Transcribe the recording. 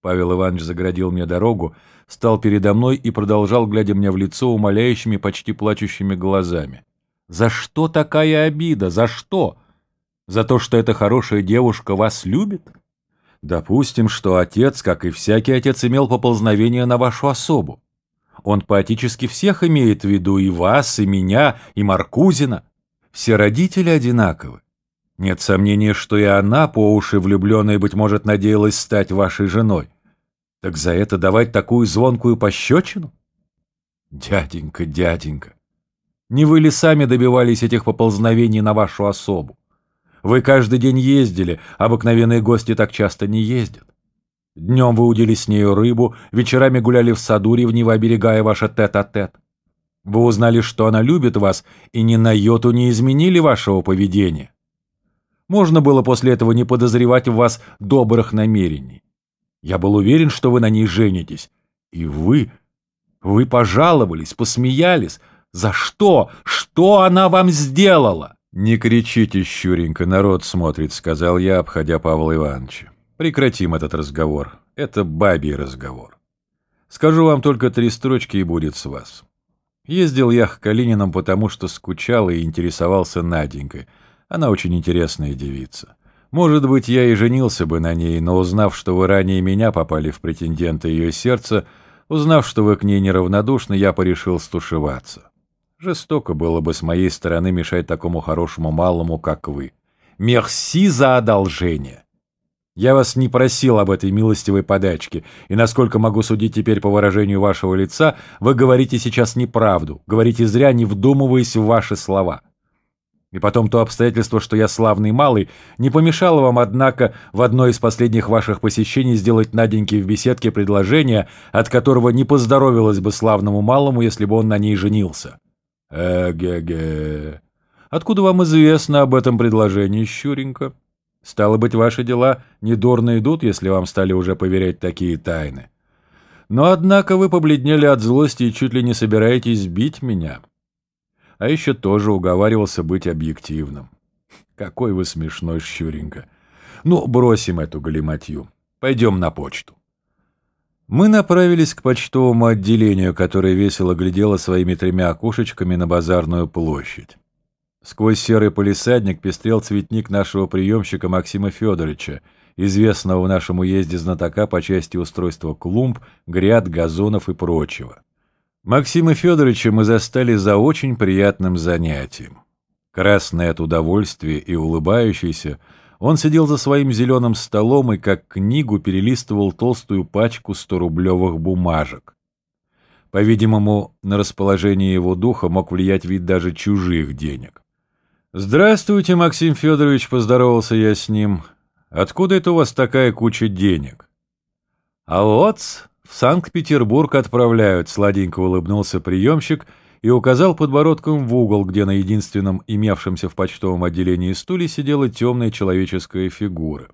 Павел Иванович заградил мне дорогу, стал передо мной и продолжал, глядя мне в лицо умоляющими, почти плачущими глазами. «За что такая обида? За что? За то, что эта хорошая девушка вас любит? Допустим, что отец, как и всякий отец, имел поползновение на вашу особу. Он поэтически всех имеет в виду, и вас, и меня, и Маркузина. Все родители одинаковы. Нет сомнения, что и она, по уши влюбленная, быть может, надеялась стать вашей женой. Так за это давать такую звонкую пощечину? Дяденька, дяденька, не вы ли сами добивались этих поползновений на вашу особу? Вы каждый день ездили, обыкновенные гости так часто не ездят. Днем вы удили с нею рыбу, вечерами гуляли в саду, ревниво оберегая ваше тет-а-тет. -тет. Вы узнали, что она любит вас, и ни на йоту не изменили вашего поведения. Можно было после этого не подозревать в вас добрых намерений. Я был уверен, что вы на ней женитесь. И вы... Вы пожаловались, посмеялись. За что? Что она вам сделала? «Не кричите, Щуренька, народ смотрит», — сказал я, обходя Павла Ивановича. «Прекратим этот разговор. Это бабий разговор. Скажу вам только три строчки, и будет с вас. Ездил я к Калининам, потому что скучал и интересовался Наденькой. Она очень интересная девица. Может быть, я и женился бы на ней, но узнав, что вы ранее меня попали в претенденты ее сердца, узнав, что вы к ней неравнодушны, я порешил стушеваться. Жестоко было бы с моей стороны мешать такому хорошему малому, как вы. Мерси за одолжение. Я вас не просил об этой милостивой подачке, и, насколько могу судить теперь по выражению вашего лица, вы говорите сейчас неправду, говорите зря, не вдумываясь в ваши слова. И потом то обстоятельство, что я славный малый, не помешало вам, однако, в одно из последних ваших посещений сделать Наденьке в беседке предложение, от которого не поздоровилось бы славному малому, если бы он на ней женился. Эге-ге. Откуда вам известно об этом предложении, Щуренька? Стало быть, ваши дела недурно идут, если вам стали уже поверять такие тайны. Но, однако, вы побледнели от злости и чуть ли не собираетесь бить меня а еще тоже уговаривался быть объективным. Какой вы смешной, Щуренька. Ну, бросим эту галиматью. Пойдем на почту. Мы направились к почтовому отделению, которое весело глядело своими тремя окошечками на базарную площадь. Сквозь серый полисадник пестрел цветник нашего приемщика Максима Федоровича, известного в нашем уезде знатока по части устройства клумб, гряд, газонов и прочего. Максима Федоровича мы застали за очень приятным занятием. Красный от удовольствия и улыбающийся, он сидел за своим зеленым столом и как книгу перелистывал толстую пачку сторублевых бумажек. По-видимому, на расположение его духа мог влиять вид даже чужих денег. «Здравствуйте, Максим Федорович», — поздоровался я с ним. «Откуда это у вас такая куча денег?» «А вот «В Санкт-Петербург отправляют», — сладенько улыбнулся приемщик и указал подбородком в угол, где на единственном имевшемся в почтовом отделении стуле сидела темная человеческая фигура.